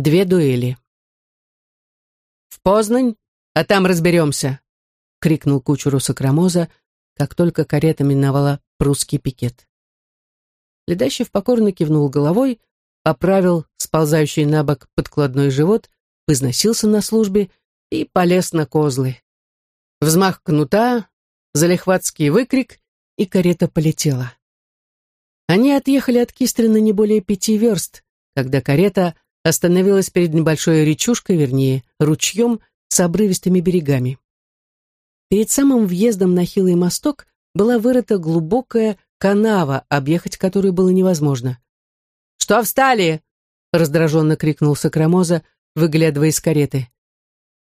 Две дуэли. «В Познань, а там разберемся!» — крикнул кучеру Сокрамоза, как только карета миновала прусский пикет. Ледащев покорно кивнул головой, поправил сползающий на бок подкладной живот, возносился на службе и полез на козлы. Взмах кнута, залихватский выкрик, и карета полетела. Они отъехали от Кистрина не более пяти верст, когда карета остановилась перед небольшой речушкой, вернее, ручьем с обрывистыми берегами. Перед самым въездом на хилый мосток была вырыта глубокая канава, объехать которую было невозможно. «Что встали?» — раздраженно крикнул Сокрамоза, выглядывая из кареты.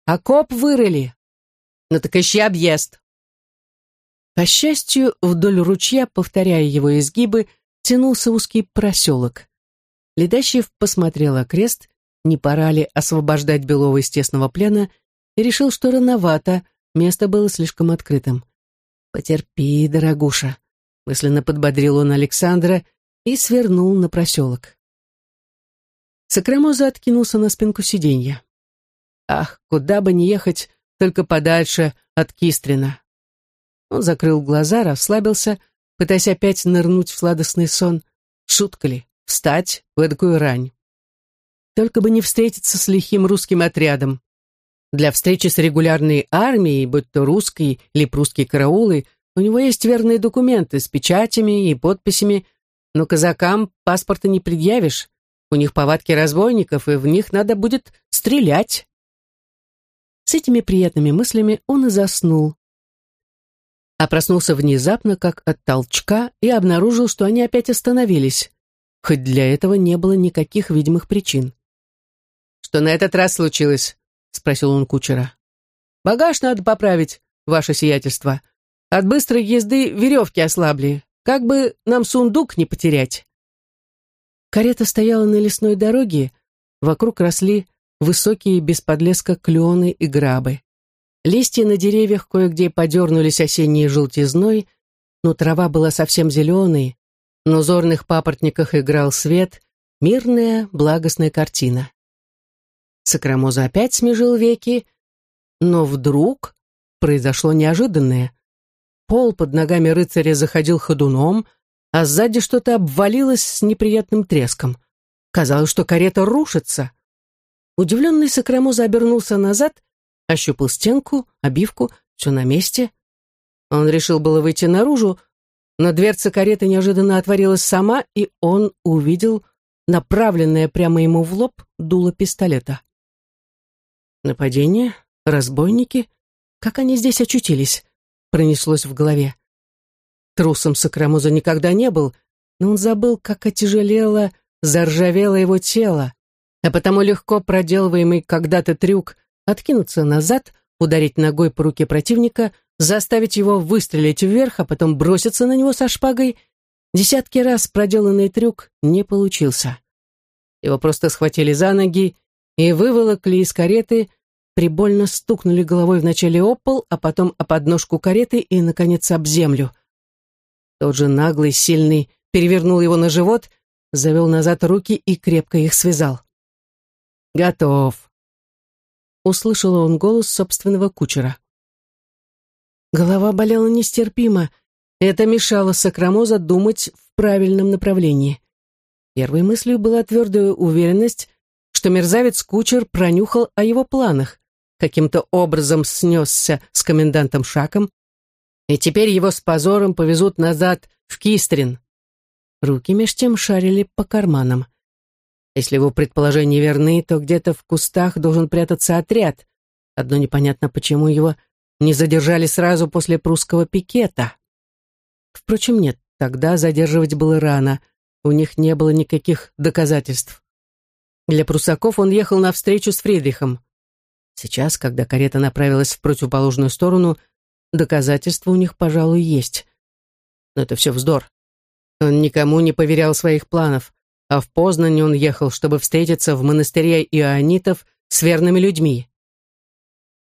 «Окоп вырыли!» «Ну так ищи объезд!» По счастью, вдоль ручья, повторяя его изгибы, тянулся узкий проселок. Ледащев посмотрел окрест, не пора ли освобождать Белова из тесного плена, и решил, что рановато, место было слишком открытым. «Потерпи, дорогуша», — мысленно подбодрил он Александра и свернул на проселок. Сакрамоза откинулся на спинку сиденья. Ах, куда бы не ехать, только подальше от Кистрина. Он закрыл глаза, расслабился, пытаясь опять нырнуть в сладостный сон. Шутка ли, встать в эдакую рань? Только бы не встретиться с лихим русским отрядом. Для встречи с регулярной армией, будь то русский или прусские караулы, у него есть верные документы с печатями и подписями, но казакам паспорта не предъявишь. У них повадки разбойников, и в них надо будет стрелять. С этими приятными мыслями он и заснул. А проснулся внезапно, как от толчка, и обнаружил, что они опять остановились, хоть для этого не было никаких видимых причин. «Что на этот раз случилось?» — спросил он кучера. «Багаж надо поправить, ваше сиятельство. От быстрой езды веревки ослабли. Как бы нам сундук не потерять?» Карета стояла на лесной дороге, вокруг росли высокие без подлеска клены и грабы. Листья на деревьях кое-где подернулись осенней желтизной, но трава была совсем зеленой, на узорных папоротниках играл свет, мирная, благостная картина. Сакрамоза опять смежил веки, но вдруг произошло неожиданное. Пол под ногами рыцаря заходил ходуном, а сзади что-то обвалилось с неприятным треском. Казалось, что карета рушится. Удивленный Сакрамоза обернулся назад, ощупал стенку, обивку, все на месте. Он решил было выйти наружу, но дверца кареты неожиданно отворилась сама, и он увидел направленное прямо ему в лоб дуло пистолета. Нападение? Разбойники? Как они здесь очутились? Пронеслось в голове. Трусом Сакрамуза никогда не был, но он забыл, как отяжелело, заржавело его тело, а потому легко проделываемый когда-то трюк откинуться назад, ударить ногой по руке противника, заставить его выстрелить вверх, а потом броситься на него со шпагой, десятки раз проделанный трюк не получился. Его просто схватили за ноги и выволокли из кареты, прибольно стукнули головой вначале об пол, а потом о подножку кареты и, наконец, об землю — тот же наглый, сильный, перевернул его на живот, завел назад руки и крепко их связал. «Готов!» Услышал он голос собственного кучера. Голова болела нестерпимо, это мешало Сакрамоза думать в правильном направлении. Первой мыслью была твердая уверенность, что мерзавец-кучер пронюхал о его планах, каким-то образом снесся с комендантом Шаком, и теперь его с позором повезут назад в Кистрин. Руки меж тем шарили по карманам. Если его предположения верны, то где-то в кустах должен прятаться отряд. Одно непонятно, почему его не задержали сразу после прусского пикета. Впрочем, нет, тогда задерживать было рано. У них не было никаких доказательств. Для прусаков он ехал навстречу с Фридрихом. Сейчас, когда карета направилась в противоположную сторону, Доказательства у них, пожалуй, есть. Но это все вздор. Он никому не поверял своих планов, а в Познань он ехал, чтобы встретиться в монастыре иоаннитов с верными людьми.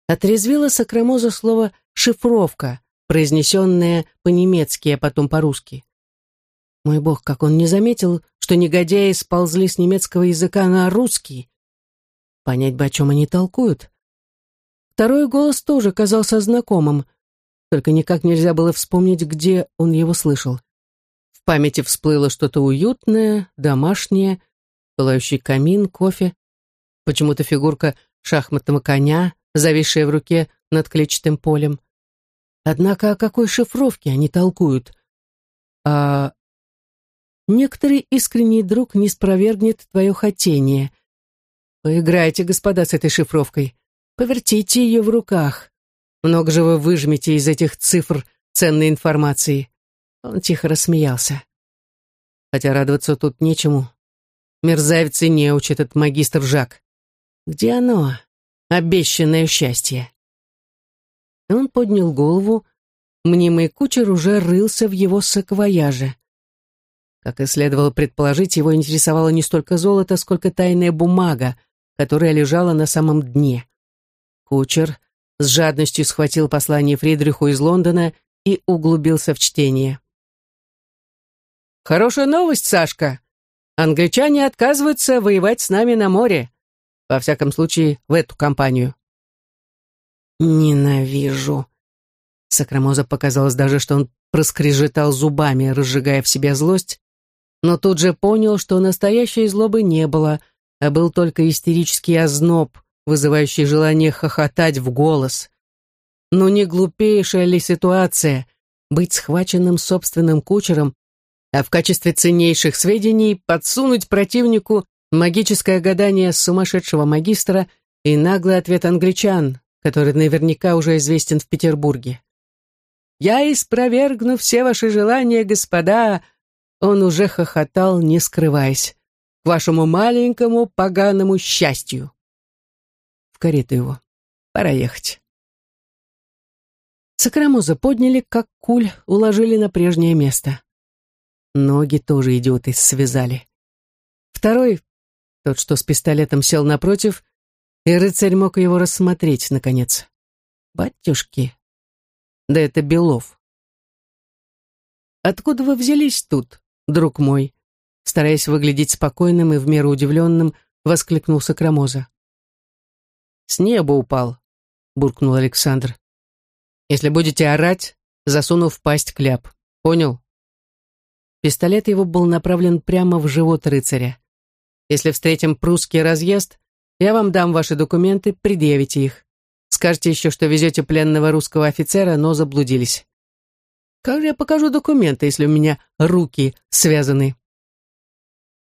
Отрезвило Сакрамоза слово «шифровка», произнесенное по-немецки, а потом по-русски. Мой бог, как он не заметил, что негодяи сползли с немецкого языка на русский. Понять бы, о чем они толкуют. Второй голос тоже казался знакомым, только никак нельзя было вспомнить, где он его слышал. В памяти всплыло что-то уютное, домашнее, пылающий камин, кофе, почему-то фигурка шахматного коня, зависшая в руке над клетчатым полем. Однако о какой шифровке они толкуют? А некоторый искренний друг не спровергнет твое хотение. Поиграйте, господа, с этой шифровкой. Повертите ее в руках. Много же вы выжмете из этих цифр ценной информации. Он тихо рассмеялся. Хотя радоваться тут нечему. Мерзавец и неуч этот магистр Жак. Где оно? Обещанное счастье. Он поднял голову. Мнимый кучер уже рылся в его саквояже. Как и следовало предположить, его интересовало не столько золото, сколько тайная бумага, которая лежала на самом дне. Кучер с жадностью схватил послание Фридриху из Лондона и углубился в чтение. «Хорошая новость, Сашка. Англичане отказываются воевать с нами на море. Во всяком случае, в эту кампанию». «Ненавижу». Сакрамоза показалось даже, что он проскрежетал зубами, разжигая в себе злость, но тут же понял, что настоящей злобы не было, а был только истерический озноб, вызывающий желание хохотать в голос. Но не глупейшая ли ситуация быть схваченным собственным кучером а в качестве ценнейших сведений подсунуть противнику магическое гадание сумасшедшего магистра и наглый ответ англичан, который наверняка уже известен в Петербурге. «Я испровергну все ваши желания, господа!» Он уже хохотал, не скрываясь. «К вашему маленькому поганому счастью!» В карету его. Пора ехать. Сакрамуза подняли, как куль, уложили на прежнее место. Ноги тоже идиоты связали. Второй, тот, что с пистолетом сел напротив, и рыцарь мог его рассмотреть, наконец. Батюшки. Да это Белов. «Откуда вы взялись тут, друг мой?» Стараясь выглядеть спокойным и в меру удивленным, воскликнул Сокрамоза. «С неба упал», — буркнул Александр. «Если будете орать, засуну в пасть кляп. Понял?» Пистолет его был направлен прямо в живот рыцаря. «Если встретим прусский разъезд, я вам дам ваши документы, предъявите их. Скажете еще, что везете пленного русского офицера, но заблудились. Как же я покажу документы, если у меня руки связаны?»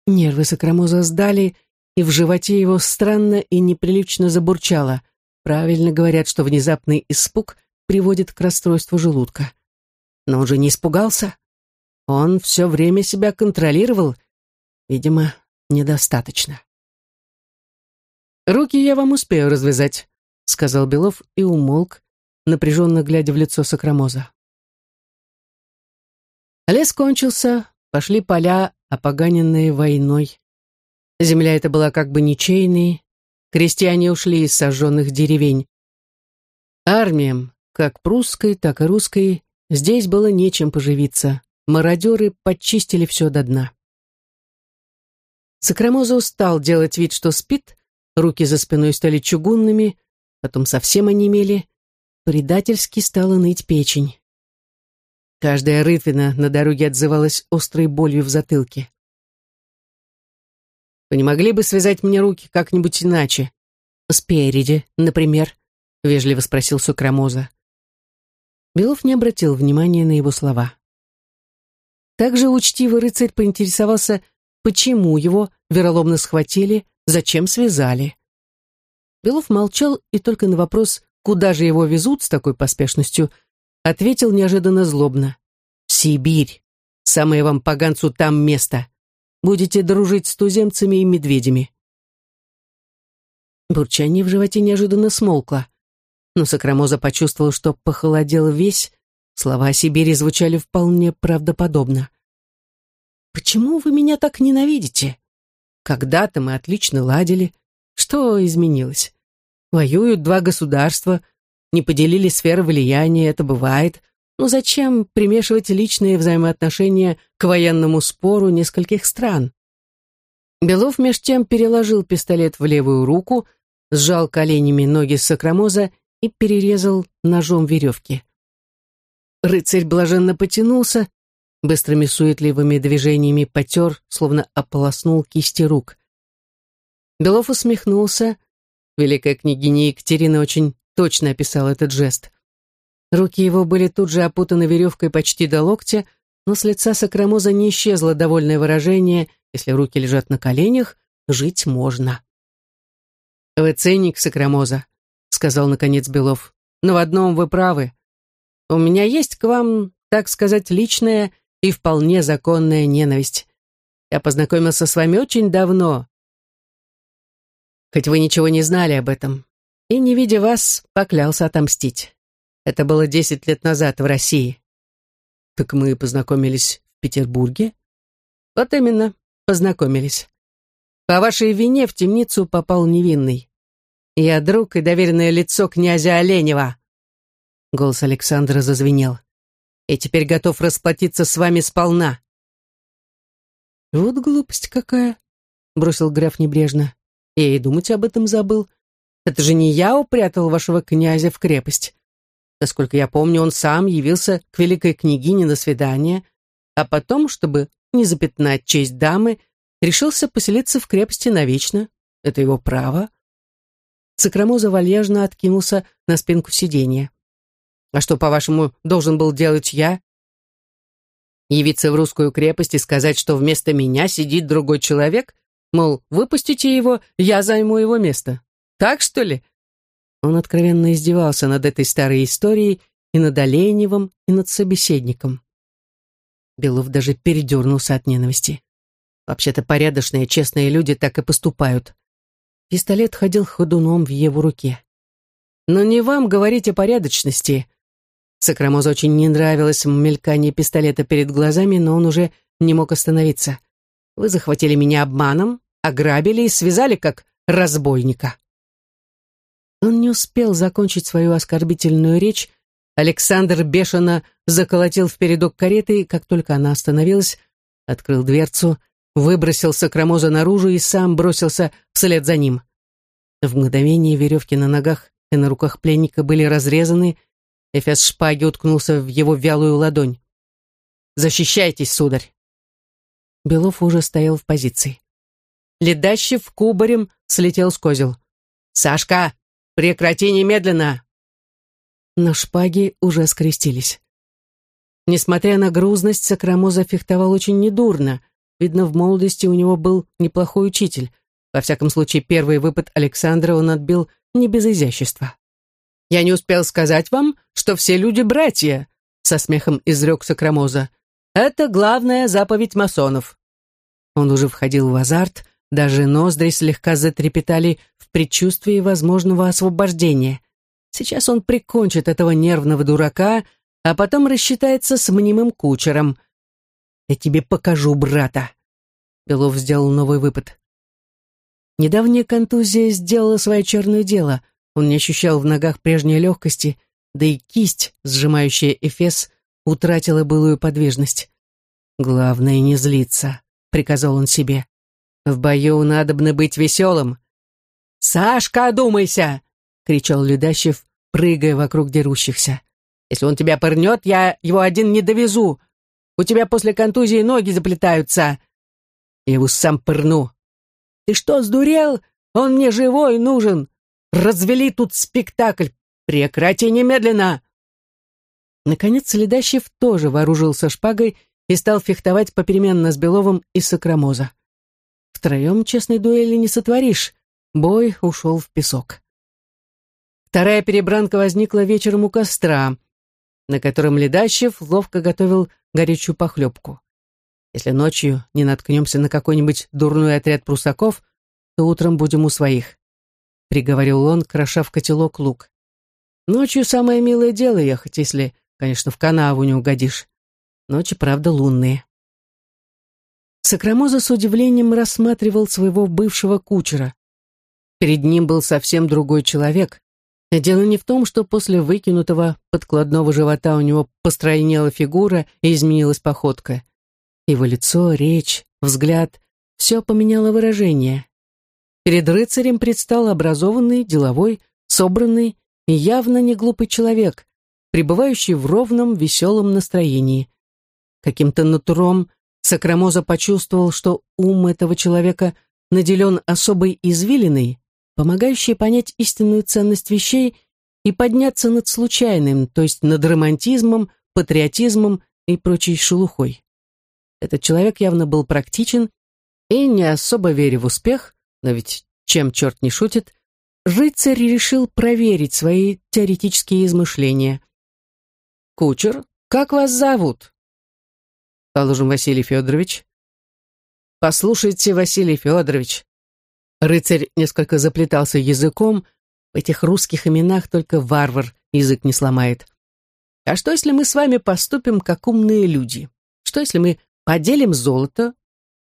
Нервы Сокрамоза сдали, и в животе его странно и неприлично забурчало. Правильно говорят, что внезапный испуг приводит к расстройству желудка. Но он же не испугался. Он все время себя контролировал, видимо, недостаточно. «Руки я вам успею развязать», — сказал Белов и умолк, напряженно глядя в лицо Сокрамоза. Лес кончился, пошли поля, опоганенные войной. Земля эта была как бы ничейной, крестьяне ушли из сожженных деревень. Армиям, как прусской, так и русской, здесь было нечем поживиться мародеры подчистили все до дна. Сакрамоза устал делать вид, что спит, руки за спиной стали чугунными, потом совсем онемели, предательски стала ныть печень. Каждая рытвина на дороге отзывалась острой болью в затылке. «Вы не могли бы связать мне руки как-нибудь иначе? Спереди, например?» — вежливо спросил Сукрамоза. Белов не обратил внимания на его слова. Также учтивый рыцарь поинтересовался, почему его вероломно схватили, зачем связали. Белов молчал и только на вопрос, куда же его везут с такой поспешностью, ответил неожиданно злобно. «Сибирь! Самое вам поганцу там место! Будете дружить с туземцами и медведями!» Бурчание в животе неожиданно смолкло. Но Сокрамоза почувствовал, что похолодел весь, Слова о Сибири звучали вполне правдоподобно. «Почему вы меня так ненавидите? Когда-то мы отлично ладили. Что изменилось? Воюют два государства, не поделили сферы влияния, это бывает. Но зачем примешивать личные взаимоотношения к военному спору нескольких стран?» Белов меж тем переложил пистолет в левую руку, сжал коленями ноги сакрамоза и перерезал ножом веревки. Рыцарь блаженно потянулся, быстрыми суетливыми движениями потер, словно ополоснул кисти рук. Белов усмехнулся. Великая княгиня Екатерина очень точно описала этот жест. Руки его были тут же опутаны веревкой почти до локтя, но с лица Сакрамоза не исчезло довольное выражение «если руки лежат на коленях, жить можно». «Вы ценник Сакрамоза», — сказал наконец Белов. «Но в одном вы правы. У меня есть к вам, так сказать, личная и вполне законная ненависть. Я познакомился с вами очень давно, хоть вы ничего не знали об этом, и, не видя вас, поклялся отомстить. Это было десять лет назад в России. Так мы познакомились в Петербурге? Вот именно, познакомились. По вашей вине в темницу попал невинный. Я друг и доверенное лицо князя Оленева. Голос Александра зазвенел. «И теперь готов расплатиться с вами сполна». «Вот глупость какая», — бросил граф небрежно. «Я и думать об этом забыл. Это же не я упрятал вашего князя в крепость. Насколько я помню, он сам явился к великой княгине на свидание, а потом, чтобы не запятнать честь дамы, решился поселиться в крепости навечно. Это его право». Сакрамоза вальяжно откинулся на спинку сиденья. А что, по-вашему, должен был делать я? Явиться в русскую крепость и сказать, что вместо меня сидит другой человек? Мол, выпустите его, я займу его место. Так, что ли? Он откровенно издевался над этой старой историей и над Оленевым, и над собеседником. Белов даже передернулся от ненависти. Вообще-то порядочные, честные люди так и поступают. Пистолет ходил ходуном в его руке. Но не вам говорить о порядочности, Сакрамозу очень не нравилось мелькание пистолета перед глазами, но он уже не мог остановиться. «Вы захватили меня обманом, ограбили и связали как разбойника». Он не успел закончить свою оскорбительную речь. Александр бешено заколотил в кареты, и как только она остановилась, открыл дверцу, выбросил Сакрамоза наружу и сам бросился вслед за ним. В мгновение веревки на ногах и на руках пленника были разрезаны, Эфес шпаги уткнулся в его вялую ладонь. «Защищайтесь, сударь!» Белов уже стоял в позиции. Ледащев кубарем слетел с козел. «Сашка, прекрати немедленно!» Но шпаги уже скрестились. Несмотря на грузность, Сакрамоза фехтовал очень недурно. Видно, в молодости у него был неплохой учитель. Во всяком случае, первый выпад Александра он отбил не без изящества. «Я не успел сказать вам, что все люди братья», — со смехом изрек Сакрамоза. «Это главная заповедь масонов». Он уже входил в азарт, даже ноздри слегка затрепетали в предчувствии возможного освобождения. Сейчас он прикончит этого нервного дурака, а потом рассчитается с мнимым кучером. «Я тебе покажу, брата!» Белов сделал новый выпад. Недавняя контузия сделала свое черное дело. Он не ощущал в ногах прежней легкости, да и кисть, сжимающая эфес, утратила былую подвижность. «Главное не злиться», — приказал он себе. «В бою надобно быть веселым». «Сашка, одумайся!» — кричал Людащев, прыгая вокруг дерущихся. «Если он тебя пырнет, я его один не довезу. У тебя после контузии ноги заплетаются. Я его сам пырну. Ты что, сдурел? Он мне живой нужен. Развели тут спектакль! Прекрати немедленно!» Наконец Следащев тоже вооружился шпагой и стал фехтовать попеременно с Беловым и Сокромоза. Втроем честной дуэли не сотворишь. Бой ушел в песок. Вторая перебранка возникла вечером у костра, на котором Ледащев ловко готовил горячую похлебку. Если ночью не наткнемся на какой-нибудь дурной отряд прусаков, то утром будем у своих приговорил он, кроша в котелок лук. Ночью самое милое дело ехать, если, конечно, в канаву не угодишь. Ночи, правда, лунные. Сакрамоза с удивлением рассматривал своего бывшего кучера. Перед ним был совсем другой человек. Дело не в том, что после выкинутого подкладного живота у него постройнела фигура и изменилась походка. Его лицо, речь, взгляд — все поменяло выражение. Перед рыцарем предстал образованный, деловой, собранный и явно не глупый человек, пребывающий в ровном, веселом настроении. Каким-то натуром Сакрамоза почувствовал, что ум этого человека наделен особой извилиной, помогающей понять истинную ценность вещей и подняться над случайным, то есть над романтизмом, патриотизмом и прочей шелухой. Этот человек явно был практичен и, не особо веря в успех, но ведь чем черт не шутит, рыцарь решил проверить свои теоретические измышления. «Кучер, как вас зовут?» «Положим, Василий Федорович». «Послушайте, Василий Федорович». Рыцарь несколько заплетался языком, в этих русских именах только варвар язык не сломает. А что, если мы с вами поступим как умные люди? Что, если мы поделим золото,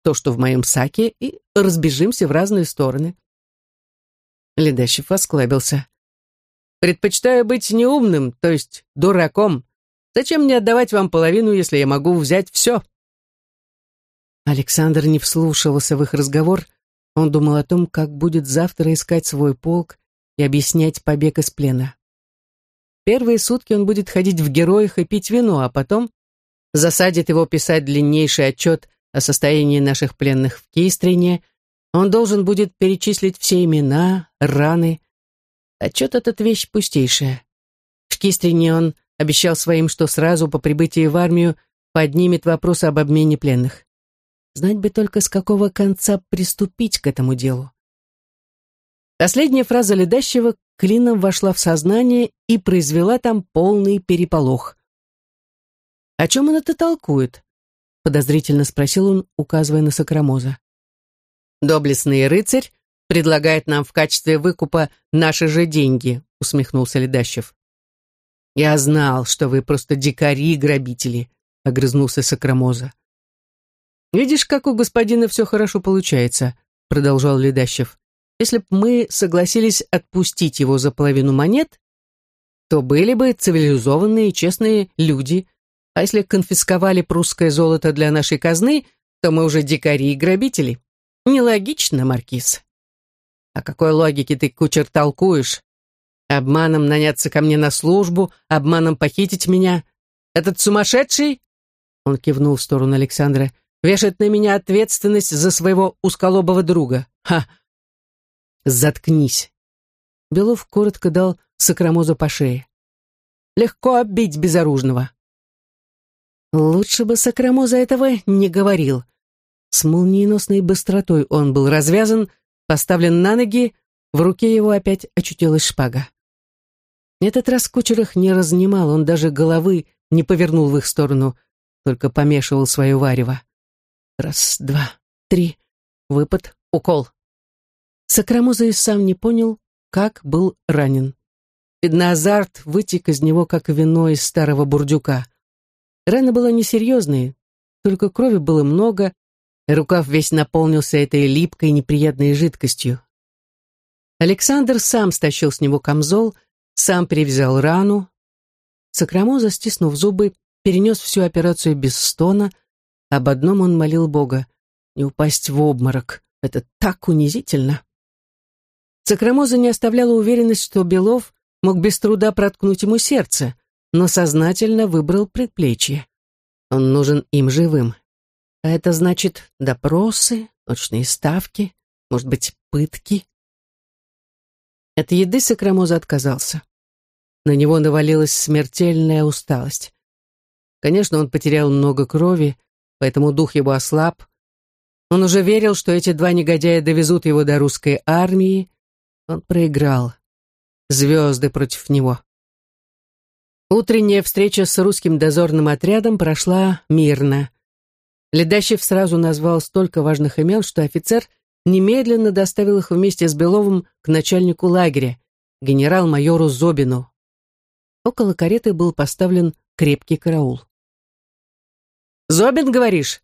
то, что в моем саке, и разбежимся в разные стороны?» Ледащев осклабился. «Предпочитаю быть неумным, то есть дураком. Зачем мне отдавать вам половину, если я могу взять все?» Александр не вслушивался в их разговор. Он думал о том, как будет завтра искать свой полк и объяснять побег из плена. Первые сутки он будет ходить в героях и пить вино, а потом засадит его писать длиннейший отчет о состоянии наших пленных в Кейстрине. Он должен будет перечислить все имена, раны. Отчет этот вещь пустейшая. В Кейстрине он обещал своим, что сразу по прибытии в армию поднимет вопрос об обмене пленных. Знать бы только, с какого конца приступить к этому делу. Последняя фраза Ледащева клином вошла в сознание и произвела там полный переполох. «О чем он это толкует?» — подозрительно спросил он, указывая на Сокрамоза. «Доблестный рыцарь предлагает нам в качестве выкупа наши же деньги», — усмехнулся Ледащев. «Я знал, что вы просто дикари-грабители», — огрызнулся Сокрамоза. «Видишь, как у господина все хорошо получается», — продолжал Ледащев. Если бы мы согласились отпустить его за половину монет, то были бы цивилизованные и честные люди, а если конфисковали прусское золото для нашей казны, то мы уже дикари и грабители. Нелогично, Маркиз. О какой логике ты, кучер, толкуешь? Обманом наняться ко мне на службу, обманом похитить меня. Этот сумасшедший, он кивнул в сторону Александра, вешает на меня ответственность за своего узколобого друга. Ха! «Заткнись!» Белов коротко дал Сокрамозу по шее. «Легко оббить безоружного!» Лучше бы Сокрамоза этого не говорил. С молниеносной быстротой он был развязан, поставлен на ноги, в руке его опять очутилась шпага. Этот раз кучер их не разнимал, он даже головы не повернул в их сторону, только помешивал свое варево. Раз, два, три, выпад, укол. Сакрамуза и сам не понял, как был ранен. Видно, азарт вытек из него, как вино из старого бурдюка. Рана была несерьезная, только крови было много, и рукав весь наполнился этой липкой неприятной жидкостью. Александр сам стащил с него камзол, сам перевязал рану. Сакрамоза, стиснув зубы, перенес всю операцию без стона. Об одном он молил Бога — не упасть в обморок. Это так унизительно. Сакрамоза не оставляла уверенность, что Белов мог без труда проткнуть ему сердце, но сознательно выбрал предплечье. Он нужен им живым. А это значит допросы, ночные ставки, может быть, пытки. От еды Сакрамоза отказался. На него навалилась смертельная усталость. Конечно, он потерял много крови, поэтому дух его ослаб. Он уже верил, что эти два негодяя довезут его до русской армии, он проиграл. Звезды против него. Утренняя встреча с русским дозорным отрядом прошла мирно. Ледащев сразу назвал столько важных имен, что офицер немедленно доставил их вместе с Беловым к начальнику лагеря, генерал-майору Зобину. Около кареты был поставлен крепкий караул. «Зобин, говоришь?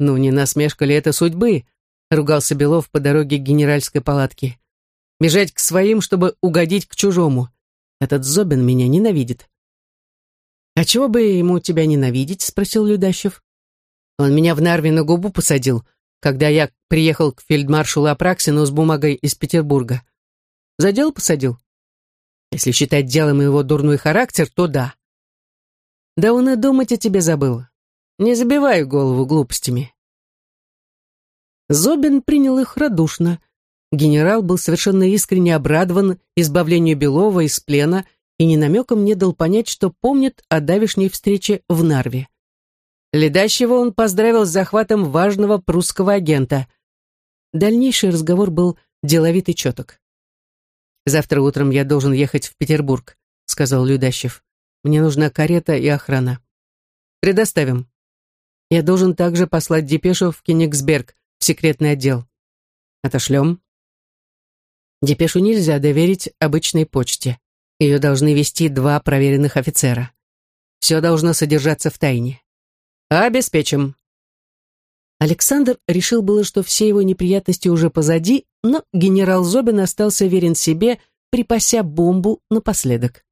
Ну, не насмешка ли это судьбы?» — ругался Белов по дороге к генеральской палатке. Бежать к своим, чтобы угодить к чужому. Этот Зобин меня ненавидит. «А чего бы ему тебя ненавидеть?» — спросил Людащев. «Он меня в Нарве на губу посадил, когда я приехал к фельдмаршалу Апраксину с бумагой из Петербурга. За дело посадил? Если считать делом его дурной характер, то да. Да он и думать о тебе забыл. Не забивай голову глупостями. Зобин принял их радушно. Генерал был совершенно искренне обрадован избавлению Белова из плена и ни намеком не дал понять, что помнит о давешней встрече в Нарве. Ледащего он поздравил с захватом важного прусского агента. Дальнейший разговор был деловит и четок. «Завтра утром я должен ехать в Петербург», — сказал Людащев. «Мне нужна карета и охрана». «Предоставим. Я должен также послать депешу в Кенигсберг, в секретный отдел. Отошлем». Депешу нельзя доверить обычной почте. Ее должны вести два проверенных офицера. Все должно содержаться в тайне. «Обеспечим». Александр решил было, что все его неприятности уже позади, но генерал Зобин остался верен себе, припася бомбу напоследок.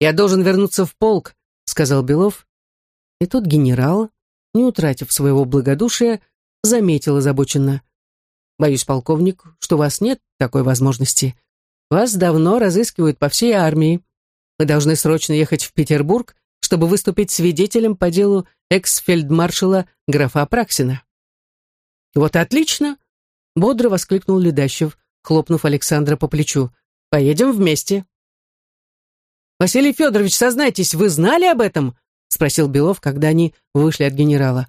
«Я должен вернуться в полк», — сказал Белов. И тут генерал, не утратив своего благодушия, заметил озабоченно. «Боюсь, полковник, что у вас нет такой возможности. Вас давно разыскивают по всей армии. Вы должны срочно ехать в Петербург чтобы выступить свидетелем по делу экс-фельдмаршала графа Апраксина. «Вот отлично!» — бодро воскликнул Ледащев, хлопнув Александра по плечу. «Поедем вместе». «Василий Федорович, сознайтесь, вы знали об этом?» — спросил Белов, когда они вышли от генерала.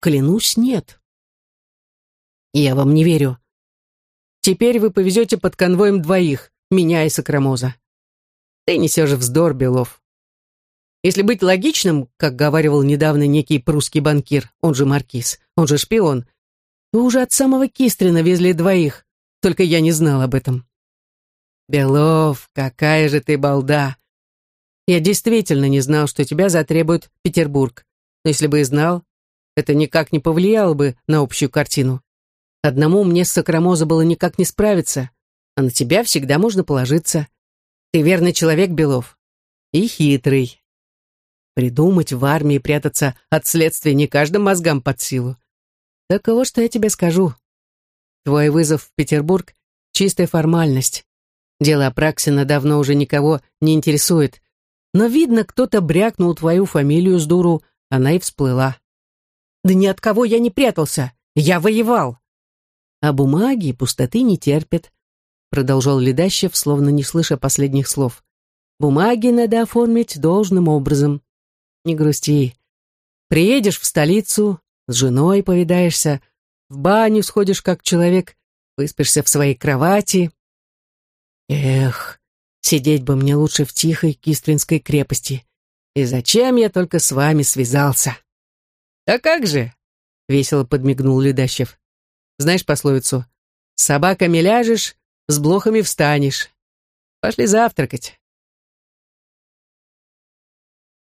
«Клянусь, нет». «Я вам не верю. Теперь вы повезете под конвоем двоих, меня и Сокромоза». «Ты несешь вздор, Белов. Если быть логичным, как говаривал недавно некий прусский банкир, он же маркиз, он же шпион, вы уже от самого Кистрина везли двоих, только я не знал об этом. Белов, какая же ты балда! Я действительно не знал, что тебя затребует Петербург. Но если бы и знал, это никак не повлияло бы на общую картину. Одному мне с Сокромоза было никак не справиться, а на тебя всегда можно положиться. Ты верный человек, Белов. И хитрый. Придумать в армии прятаться от следствия не каждым мозгам под силу. Так вот что я тебе скажу. Твой вызов в Петербург — чистая формальность. Дело Апраксина давно уже никого не интересует. Но, видно, кто-то брякнул твою фамилию с дуру, она и всплыла. Да ни от кого я не прятался. Я воевал. А бумаги пустоты не терпят, продолжал Ледащев, словно не слыша последних слов. Бумаги надо оформить должным образом. Не грусти. Приедешь в столицу, с женой повидаешься, в баню сходишь как человек, выспишься в своей кровати. Эх, сидеть бы мне лучше в тихой Кистринской крепости. И зачем я только с вами связался? А как же? Весело подмигнул Ледащев. Знаешь пословицу? С собаками ляжешь, с блохами встанешь. Пошли завтракать.